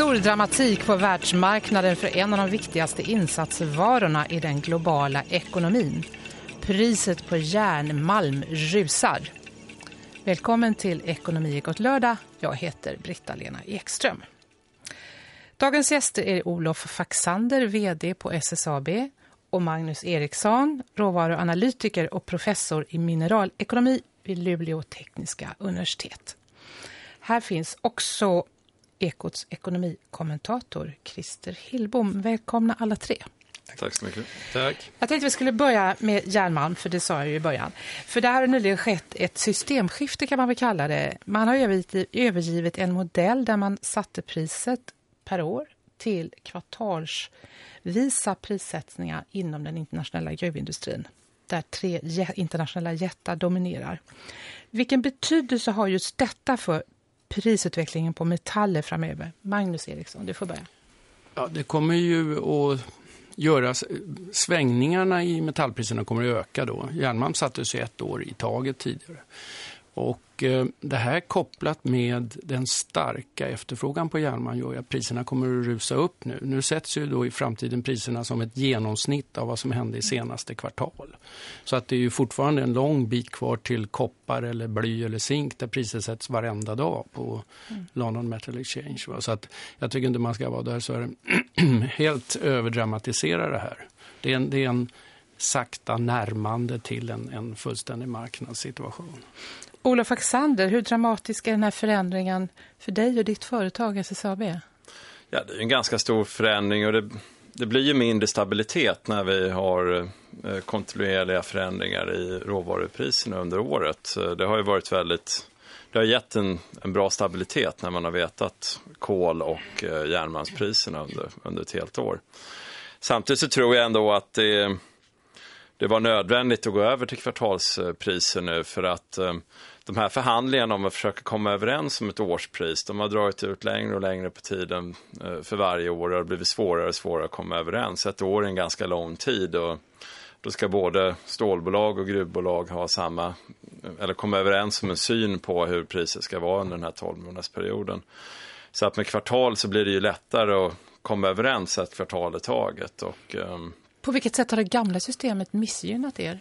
Stor dramatik på världsmarknaden för en av de viktigaste insatsvarorna i den globala ekonomin. Priset på järnmalm rusar. Välkommen till Ekonomi gott lördag. Jag heter Britta-Lena Ekström. Dagens gäster är Olof Faxander, vd på SSAB och Magnus Eriksson, råvaruanalytiker och professor i mineralekonomi vid Luleå tekniska universitet. Här finns också Ekots ekonomikommentator Christer Hillbom. Välkomna alla tre. Tack så mycket. Tack. Jag tänkte vi skulle börja med järnmalm, för det sa jag ju i början. För det har nyligen skett ett systemskifte kan man väl kalla det. Man har övergivit en modell där man satte priset per år till kvartalsvisa prissättningar inom den internationella gruvindustrin. Där tre internationella jättar dominerar. Vilken betydelse har just detta för prisutvecklingen på metaller framöver? Magnus Eriksson, du får börja. Ja, det kommer ju att göras... svängningarna i metallpriserna kommer att öka då. Järnmalm sattes ju ett år i taget tidigare. Och eh, det här kopplat med den starka efterfrågan på järnmalm gör att priserna kommer att rusa upp nu. Nu sätts ju då i framtiden priserna som ett genomsnitt av vad som hände i senaste kvartal. Så att det är ju fortfarande en lång bit kvar till koppar eller bly eller zink där priset sätts varenda dag på. London Metal Exchange. Så att jag tycker inte man ska vara där så är helt överdramatisera det här. Det är en, det är en sakta närmande till en, en fullständig marknadssituation. Olof Axander, hur dramatisk är den här förändringen för dig och ditt företag SSAB? Ja, det är en ganska stor förändring och det, det blir ju mindre stabilitet när vi har eh, kontinuerliga förändringar i råvarupriserna under året. Eh, det har ju varit väldigt det har gett en, en bra stabilitet när man har vetat kol- och eh, järnmalmspriserna under, under ett helt år. Samtidigt så tror jag ändå att det, det var nödvändigt att gå över till kvartalspriser nu för att eh, de här förhandlingarna om att försöka komma överens om ett årspris, de har dragit ut längre och längre på tiden eh, för varje år och det har blivit svårare och svårare att komma överens. Ett år är en ganska lång tid och då ska både stålbolag och gruvbolag ha samma, eller komma överens om en syn på hur priset ska vara under den här 12 månadersperioden. Så att med kvartal så blir det ju lättare att komma överens ett kvartal i taget. Och, um... På vilket sätt har det gamla systemet missgynnat er?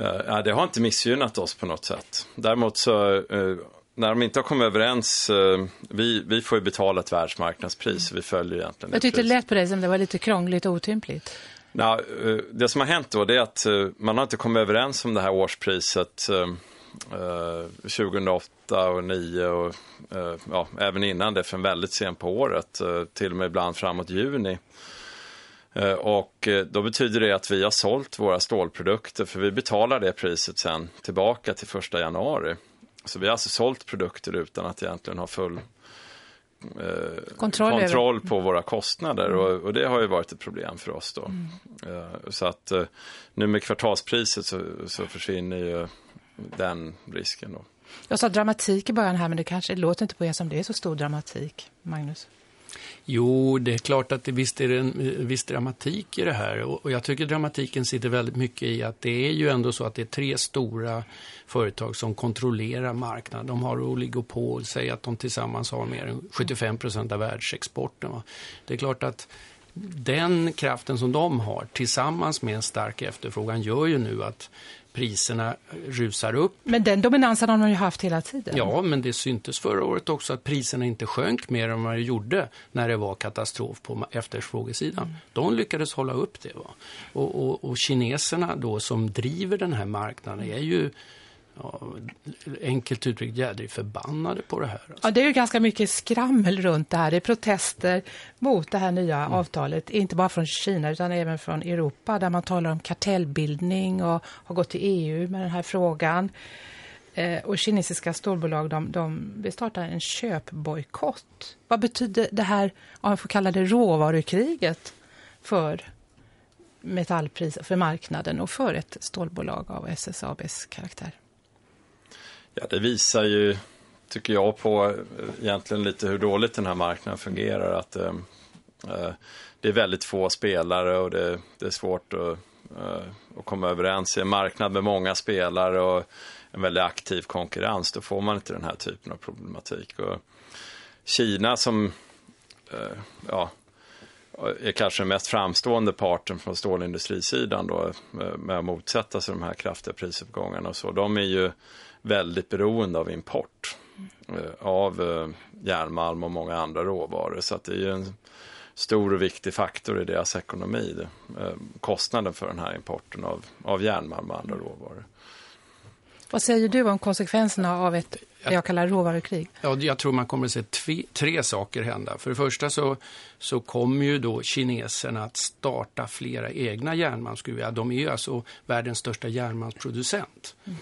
Ja, det har inte missgynnat oss på något sätt. Däremot så, eh, när de inte har kommit överens, eh, vi, vi får ju betala ett världsmarknadspris, vi följer egentligen Jag tyckte det lät på dig som det var lite krångligt och otympligt. Ja, eh, det som har hänt då är att man har inte kommit överens om det här årspriset 2008 och 2009 och ja, även innan det för en väldigt sen på året, till och med ibland framåt juni. Eh, och eh, då betyder det att vi har sålt våra stålprodukter för vi betalar det priset sen tillbaka till första januari. Så vi har alltså sålt produkter utan att egentligen ha full eh, kontroll, kontroll på våra kostnader mm. och, och, det har ju varit ett problem för oss då. Mm. Eh, så att eh, nu med kvartalspriset så, så försvinner ju den risken då. Jag sa dramatik i början här men det kanske det låter inte på er som det är så stor dramatik, Magnus. Jo, det är klart att det visst är det en viss dramatik i det här. Och jag tycker dramatiken sitter väldigt mycket i att det är ju ändå så att det är tre stora företag som kontrollerar marknaden. De har oligopol, säger att de tillsammans har mer än 75 procent av världsexporten. Det är klart att den kraften som de har tillsammans med en stark efterfrågan gör ju nu att priserna rusar upp. Men den dominansen har de ju haft hela tiden. Ja, men det syntes förra året också att priserna inte sjönk mer än vad de gjorde när det var katastrof på efterfrågesidan. Mm. De lyckades hålla upp det. Va? Och, och, och kineserna då som driver den här marknaden är ju ja, enkelt uttryckt jädrigt förbannade på det här. Alltså. Ja, det är ju ganska mycket skrammel runt det här. Det är protester mot det här nya mm. avtalet. Inte bara från Kina utan även från Europa där man talar om kartellbildning och har gått till EU med den här frågan. Eh, och kinesiska storbolag de, de vill starta en köpbojkott. Vad betyder det här, om jag får kalla det råvarukriget för metallpriser, för marknaden och för ett stålbolag av SSABs karaktär? Ja, det visar ju, tycker jag, på eh, egentligen lite hur dåligt den här marknaden fungerar. Att eh, eh, det är väldigt få spelare och det, det är svårt att, eh, att komma överens i en marknad med många spelare och en väldigt aktiv konkurrens. Då får man inte den här typen av problematik. Och Kina som eh, ja, är kanske den mest framstående parten från stålindustrisidan då, eh, med att motsätta sig de här kraftiga prisuppgångarna och så. De är ju väldigt beroende av import eh, av eh, järnmalm och många andra råvaror. Så att det är ju en stor och viktig faktor i deras ekonomi. Kostnaden för den här importen av, av järnmalm och andra råvaror. Vad säger du om konsekvenserna av ett jag, jag kallar råvarukrig? Ja, jag tror man kommer att se tve, tre saker hända. För det första så, så kommer ju då kineserna att starta flera egna järnmalmsgruvor. De är ju alltså världens största järnmalmsproducent. Mm.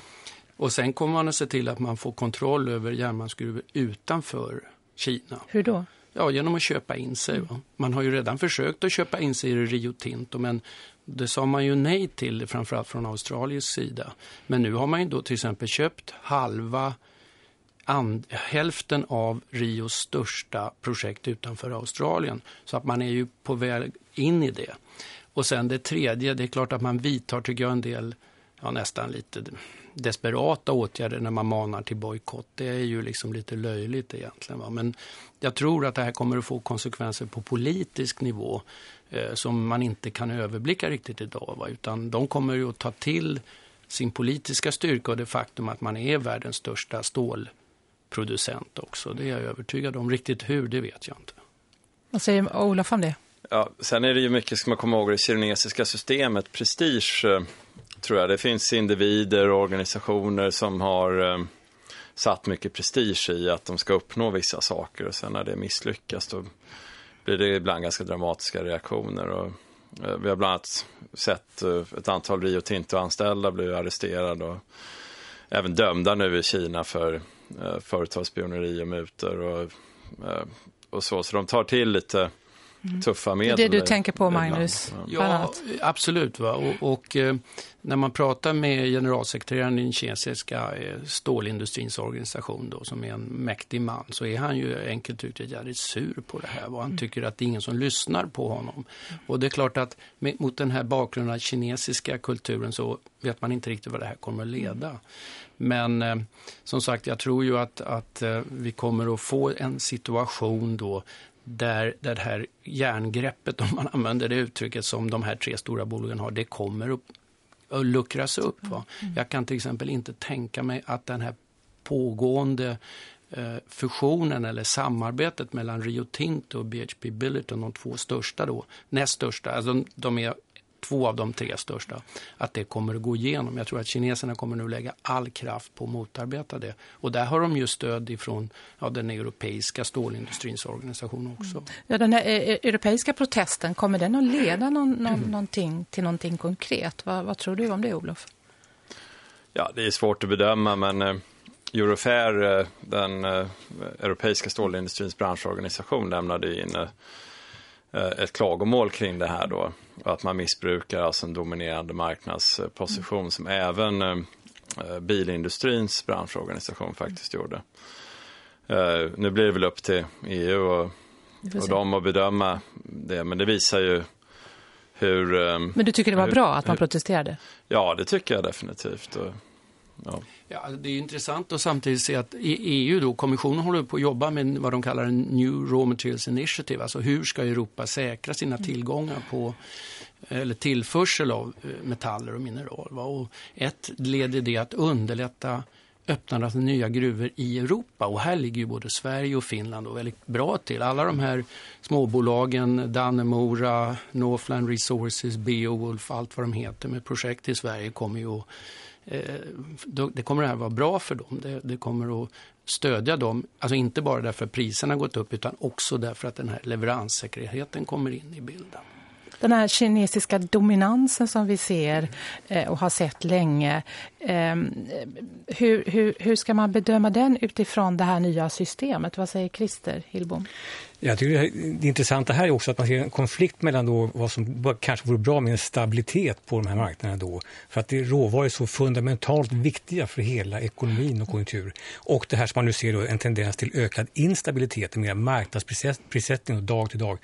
Och sen kommer man att se till att man får kontroll över järnmalmsgruvor utanför Kina. Hur då? Ja, genom att köpa in sig. Va? Man har ju redan försökt att köpa in sig i Rio Tinto, men det sa man ju nej till, framförallt från Australiens sida. Men nu har man ju då till exempel köpt halva hälften av Rios största projekt utanför Australien. Så att man är ju på väg in i det. Och sen det tredje, det är klart att man vidtar tycker jag en del, ja nästan lite desperata åtgärder när man manar till bojkott. Det är ju liksom lite löjligt egentligen. Va? Men jag tror att det här kommer att få konsekvenser på politisk nivå eh, som man inte kan överblicka riktigt idag. Va? Utan de kommer ju att ta till sin politiska styrka och det faktum att man är världens största stålproducent också. Det är jag övertygad om. Riktigt hur, det vet jag inte. Vad säger Olof om det? Ja, sen är det ju mycket, ska man komma ihåg, det kinesiska systemet, prestige eh, tror jag. Det finns individer och organisationer som har eh, satt mycket prestige i att de ska uppnå vissa saker och sen när det misslyckas då blir det ibland ganska dramatiska reaktioner. Och, eh, vi har bland annat sett eh, ett antal Rio Tinto-anställda bli arresterade och även dömda nu i Kina för eh, företagsspioneri och mutor och, eh, och så. Så de tar till lite tuffa medel. Det är det du tänker på, Magnus? Ja, absolut. Va? Och, och eh, när man pratar med generalsekreteraren i den kinesiska eh, stålindustrins organisation, då, som är en mäktig man, så är han ju enkelt uttryckt jävligt sur på det här. Och han mm. tycker att det är ingen som lyssnar på honom. Och det är klart att med, mot den här bakgrunden av kinesiska kulturen så vet man inte riktigt vad det här kommer att leda. Men eh, som sagt, jag tror ju att, att eh, vi kommer att få en situation då där, där det här järngreppet, om man använder det uttrycket som de här tre stora bolagen har, det kommer att, att luckras upp. Va? Mm. Jag kan till exempel inte tänka mig att den här pågående eh, fusionen eller samarbetet mellan Rio Tinto och BHP Billiton, de två största då, näst största, alltså de, de är två av de tre största, att det kommer att gå igenom. Jag tror att kineserna kommer nu lägga all kraft på att motarbeta det. Och där har de ju stöd ifrån ja, den europeiska stålindustrins organisation också. Mm. Ja, den här eh, eh, europeiska protesten, kommer den att leda någon, någon, mm. någonting till någonting konkret? Vad, vad, tror du om det, Olof? Ja, det är svårt att bedöma, men eh, Eurofair, den europeiska stålindustrins branschorganisation, lämnade in ett klagomål kring det här då att man missbrukar alltså en dominerande marknadsposition som även eh, bilindustrins branschorganisation faktiskt gjorde. Eh, nu blir det väl upp till EU och, och de att bedöma det, men det visar ju hur... Eh, men du tycker det var hur, bra att man protesterade? Ja, det tycker jag definitivt. Ja. Ja, det är intressant att samtidigt se att EU, då, kommissionen håller på att jobba med vad de kallar en New Raw Materials Initiative. Alltså hur ska Europa säkra sina mm. tillgångar på eller tillförsel av eh, metaller och mineral. Va? Och ett led i det att underlätta öppnandet av nya gruvor i Europa. Och här ligger ju både Sverige och Finland och väldigt bra till. Alla de här småbolagen, Dannemora, Northland Resources, Beowulf, allt vad de heter med projekt i Sverige kommer ju att Eh, det kommer att vara bra för dem. Det, det, kommer att stödja dem, alltså inte bara därför att priserna gått upp utan också därför att den här leveranssäkerheten kommer in i bilden. Den här kinesiska dominansen som vi ser eh, och har sett länge, eh, hur, hur, hur ska man bedöma den utifrån det här nya systemet? Vad säger Christer Hillbom? Jag tycker det intressanta här är också att man ser en konflikt mellan då vad som kanske vore bra med en stabilitet på de här marknaderna då. För att det råvaror är så fundamentalt viktiga för hela ekonomin och konjunktur. Och det här som man nu ser då en tendens till ökad instabilitet, mer marknadsprissättning och dag till dag.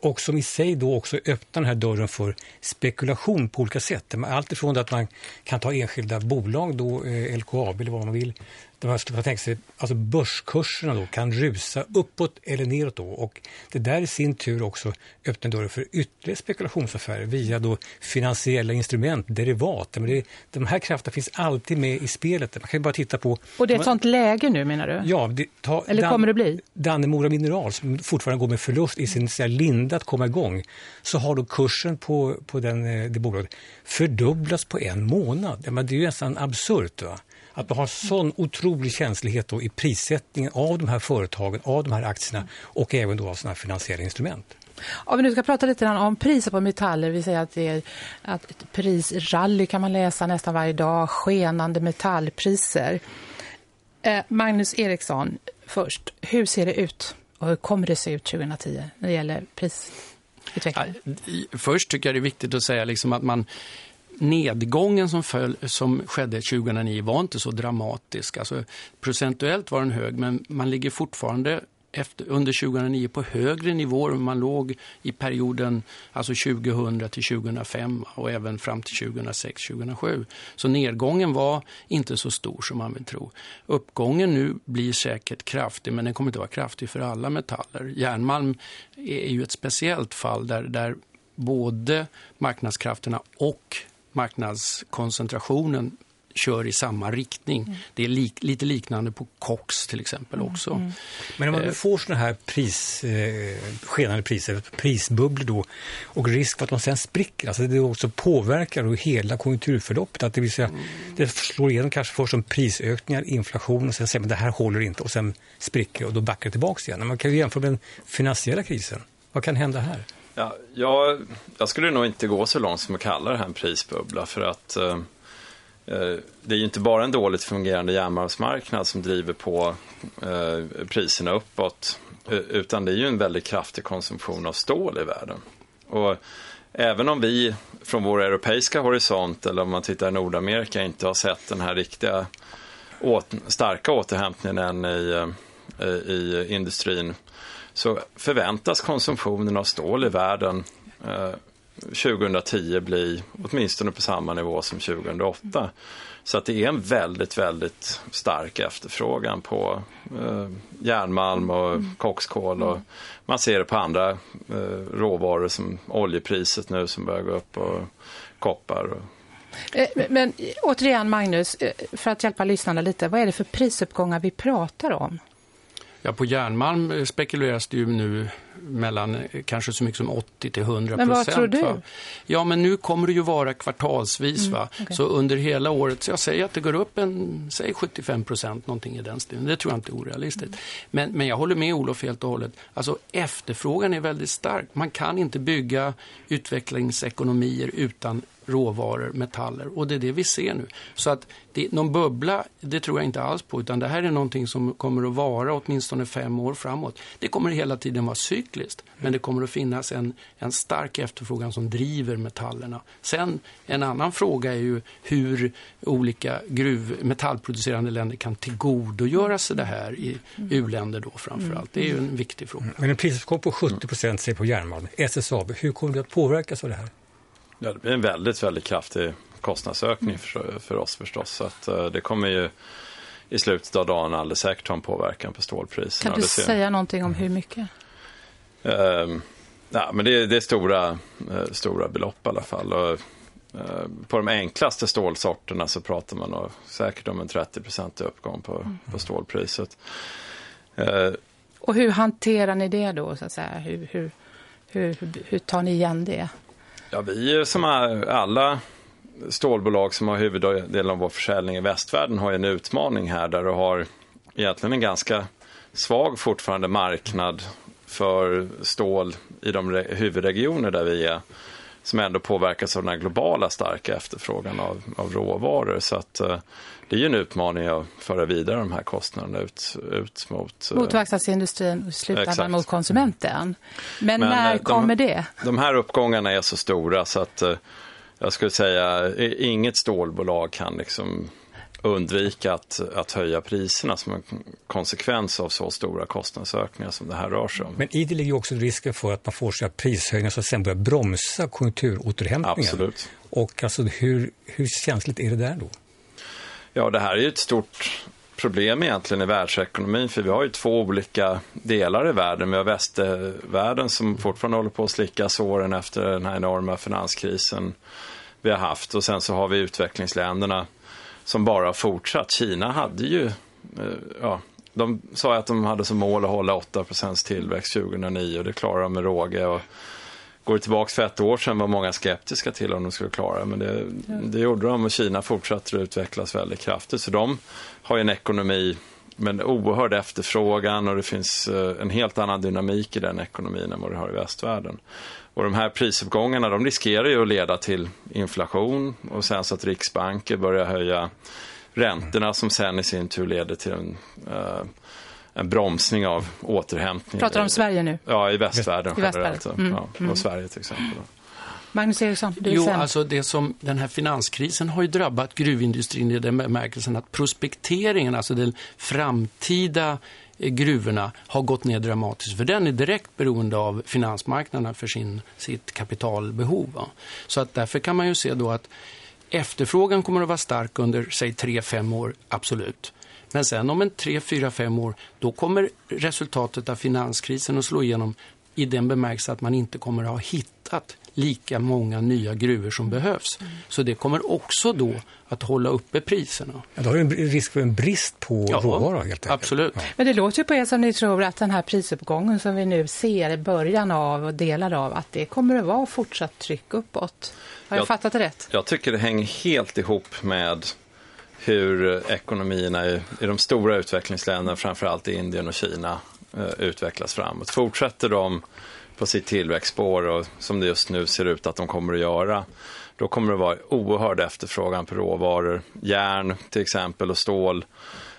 Och som i sig då också öppnar den här dörren för spekulation på olika sätt. Allt ifrån att man kan ta enskilda bolag, då, eh, LKAB eller vad man vill, där man skulle tänka sig alltså börskurserna då kan rusa uppåt eller neråt då och det där i sin tur också öppnar dörren för ytterligare spekulationsaffärer via då finansiella instrument, derivat. Men det, de här krafterna finns alltid med i spelet. Man kan ju bara titta på... Och det är ett sånt läge nu menar du? Ja. Det, ta, eller kommer det bli? Dannemora Mineral som fortfarande går med förlust i sin här, linda att komma igång så har då kursen på, på den, eh, det bolaget fördubblats på en månad. Men det är ju nästan absurt. Va? Att man har sån otrolig känslighet då i prissättningen av de här företagen, av de här aktierna och även då av sådana här finansiella instrument. Om vi nu ska prata lite om priser på metaller, vi säger att det är att ett prisrally kan man läsa nästan varje dag, skenande metallpriser. Eh, Magnus Eriksson, först, hur ser det ut och hur kommer det se ut 2010 när det gäller prisutveckling? Först tycker jag det är viktigt att säga liksom att man nedgången som, föll, som skedde 2009 var inte så dramatisk. Alltså, procentuellt var den hög, men man ligger fortfarande efter, under 2009 på högre nivåer än man låg i perioden alltså 2000 till 2005 och även fram till 2006-2007. Så nedgången var inte så stor som man vill tro. Uppgången nu blir säkert kraftig men den kommer inte vara kraftig för alla metaller. Järnmalm är ju ett speciellt fall där, där både marknadskrafterna och marknadskoncentrationen kör i samma riktning. Mm. Det är lik, lite liknande på Cox till exempel mm. också. Mm. Men om man eh. får sådana här pris, eh, skenande priser, prisbubblor då och risk för att de sen spricker, alltså det också påverkar då hela konjunkturförloppet. Att det, vill säga, mm. det slår igenom kanske först som prisökningar, inflation och sen säger man det här håller inte och sen spricker och då backar det tillbaka igen. Man kan ju jämföra med den finansiella krisen. Vad kan hända här? Ja, jag, jag skulle nog inte gå så långt som att kalla det här en prisbubbla för att eh, eh det är ju inte bara en dåligt fungerande järnmalmsmarknad som driver på eh, priserna uppåt utan det är ju en väldigt kraftig konsumtion av stål i världen. Och även om vi från vår europeiska horisont eller om man tittar i Nordamerika inte har sett den här riktiga åt, starka återhämtningen än i, eh, i, i industrin så förväntas konsumtionen av stål i världen eh, 2010 bli åtminstone på samma nivå som 2008. Så att det är en väldigt, väldigt stark efterfrågan på eh, järnmalm och mm. kokskål. Och man ser det på andra eh, råvaror som oljepriset nu som börjar gå upp och koppar. Och... Eh, men återigen Magnus, eh, för att hjälpa lyssnarna lite, vad är det för prisuppgångar vi pratar om? Ja, på järnmalm spekuleras det ju nu mellan eh, kanske så mycket som 80 till 100 procent. Men vad tror du? Va? Ja, men nu kommer det ju vara kvartalsvis. Mm, va? Okay. Så under hela året, så jag säger att det går upp en, säg 75 procent, någonting i den stilen. Det tror jag inte är orealistiskt. Mm. Men, men jag håller med Olof helt och hållet. Alltså efterfrågan är väldigt stark. Man kan inte bygga utvecklingsekonomier utan råvaror, metaller. Och det är det vi ser nu. Så att det, någon bubbla, det tror jag inte alls på. Utan det här är någonting som kommer att vara åtminstone fem år framåt. Det kommer hela tiden vara cykliskt. Men det kommer att finnas en, en stark efterfrågan som driver metallerna. Sen en annan fråga är ju hur olika gruv, metallproducerande länder kan tillgodogöra sig det här i u-länder då framförallt. Det är ju en viktig fråga. Mm. Men en prisuppgång på 70 % säger på järnmalm, SSAB, hur kommer det att påverkas av det här? Ja, det blir en väldigt, väldigt kraftig kostnadsökning för, för oss förstås. Så att, uh, det kommer ju i slutet av dagen alldeles säkert ha en påverkan på stålpriserna. Kan du säga någonting om hur mycket? Uh, ja, men det, det är stora, uh, stora belopp i alla fall. Och, uh, på de enklaste stålsorterna så pratar man säkert om en 30 uppgång på, mm. på stålpriset. och hur hanterar ni det då? Så att säga? Hur, hur, hur, hur tar ni igen det? Ja, vi som är alla stålbolag som har huvuddelen av vår försäljning i västvärlden har en utmaning här där du har egentligen en ganska svag fortfarande marknad för stål i de huvudregioner där vi är som ändå påverkas av den här globala starka efterfrågan av, av råvaror. Så att, eh, det är ju en utmaning att föra vidare de här kostnaderna ut, ut mot... Eh, mot verkstadsindustrin och i slutändan mot konsumenten. Men, Men när de, kommer det? De här uppgångarna är så stora så att eh, jag skulle säga inget stålbolag kan liksom undvika att, att höja priserna som en konsekvens av så stora kostnadsökningar som det här rör sig om. Men i det ligger också risken för att man får så prishöjningar som sen börjar bromsa konjunkturåterhämtningen. Absolut. Och alltså hur, hur känsligt är det där då? Ja, det här är ju ett stort problem egentligen i världsekonomin för vi har ju två olika delar i världen. Vi har västvärlden som fortfarande håller på att slicka såren efter den här enorma finanskrisen vi har haft och sen så har vi utvecklingsländerna som bara har fortsatt. Kina hade ju, eh, ja, de sa att de hade som mål att hålla 8% tillväxt 2009 och det klarar de med råge. Och går tillbaka för ett år sedan var många skeptiska till om de skulle klara men det. Det gjorde de och Kina fortsatte att utvecklas väldigt kraftigt. Så de har ju en ekonomi med en oerhörd efterfrågan och det finns eh, en helt annan dynamik i den ekonomin än vad det har i västvärlden. Och de här prisuppgångarna de riskerar ju att leda till inflation och sen så att riksbanker börjar höja räntorna som sen i sin tur leder till en, uh, en bromsning av återhämtning. Pratar du om Sverige nu? Ja, i västvärlden I generellt. Mm, ja, och mm. Sverige till exempel. Magnus Eriksson, du Jo, alltså det som, den här finanskrisen har ju drabbat gruvindustrin i den bemärkelsen att prospekteringen, alltså den framtida eh, gruvorna har gått ner dramatiskt. För den är direkt beroende av finansmarknaderna för sin, sitt kapitalbehov. Va? Så att därför kan man ju se då att efterfrågan kommer att vara stark under, säg, tre fem år, absolut. Men sen om en tre fyra fem år, då kommer resultatet av finanskrisen att slå igenom i den bemärkelse att man inte kommer att ha hittat lika många nya gruvor som behövs. Mm. Så det kommer också då att hålla uppe priserna. Ja, då har du en risk för en brist på ja, råvara helt enkelt. Absolut. Ja. Men det låter ju på er som ni tror att den här prisuppgången som vi nu ser i början av och delar av, att det kommer att vara fortsatt tryck uppåt. Har jag, jag fattat det rätt? Jag tycker det hänger helt ihop med hur ekonomierna i, i de stora utvecklingsländerna, framförallt i Indien och Kina, eh, utvecklas framåt. Fortsätter de på sitt tillväxtspår och som det just nu ser ut att de kommer att göra, då kommer det vara oerhörd efterfrågan på råvaror. Järn till exempel och stål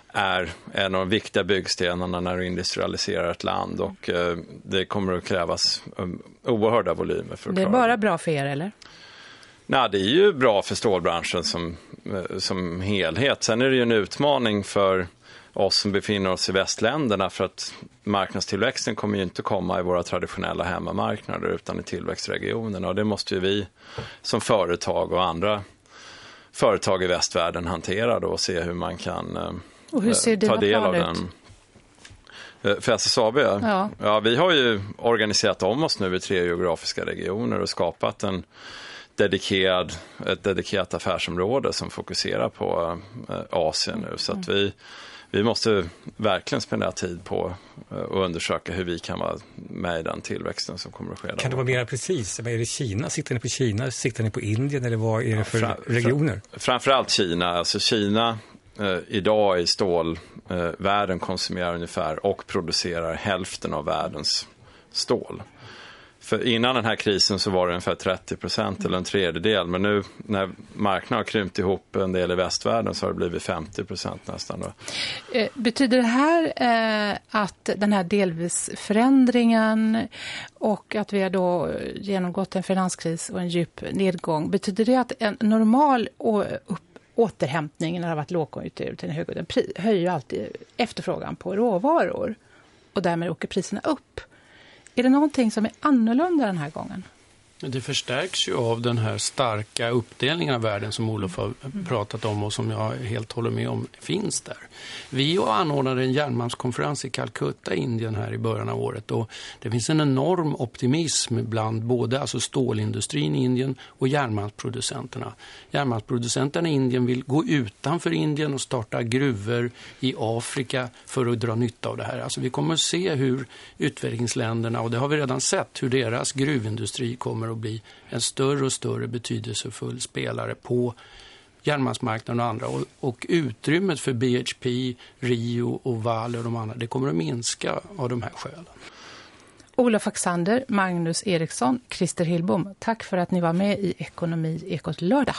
är en av de viktiga byggstenarna när du industrialiserar ett land och eh, det kommer att krävas um, oerhörda volymer för att Det är bara bra för er eller? Nej, det är ju bra för stålbranschen som, eh, som helhet. Sen är det ju en utmaning för oss som befinner oss i västländerna för att marknadstillväxten kommer ju inte komma i våra traditionella hemmamarknader utan i tillväxtregionerna och det måste ju vi som företag och andra företag i västvärlden hantera då och se hur man kan eh, hur ser ta del av den. Eh, för SSAB? Ja. ja. Vi har ju organiserat om oss nu i tre geografiska regioner och skapat en dedikerad, ett dedikerat affärsområde som fokuserar på eh, Asien nu. Så att vi vi måste verkligen spendera tid på att eh, undersöka hur vi kan vara med i den tillväxten som kommer att ske. Kan du vara mer precis? Är det Kina? Siktar ni på Kina? Siktar ni på Indien? Eller vad är det för ja, regioner? Framförallt Kina. Alltså Kina eh, idag i stålvärlden eh, konsumerar ungefär och producerar hälften av världens stål. För innan den här krisen så var det ungefär 30 procent eller en tredjedel. Men nu när marknaden har krympt ihop en del i västvärlden så har det blivit 50 procent nästan. Då. Eh, betyder det här eh, att den här delvis förändringen och att vi har då genomgått en finanskris och en djup nedgång. Betyder det att en normal återhämtning när det har varit lågkonjunktur till en högkonjunktur höjer ju alltid efterfrågan på råvaror och därmed åker priserna upp. Är det någonting som är annorlunda den här gången? Det förstärks ju av den här starka uppdelningen av världen som Olof har pratat om och som jag helt håller med om finns där. Vi anordnade en järnmalmskonferens i Calcutta, Indien här i början av året och det finns en enorm optimism bland både alltså stålindustrin i Indien och järnmalmsproducenterna. Järnmalmsproducenterna i Indien vill gå utanför Indien och starta gruvor i Afrika för att dra nytta av det här. Alltså vi kommer att se hur utvecklingsländerna, och det har vi redan sett, hur deras gruvindustri kommer att bli en större och större betydelsefull spelare på järnmalmsmarknaden och andra. Och, och, utrymmet för BHP, Rio och Vale och de andra, det kommer att minska av de här skälen. Olof Axander, Magnus Eriksson, Christer Hillbom, tack för att ni var med i Ekonomi Ekot lördag.